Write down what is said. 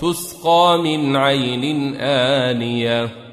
تسقى من عين آنية.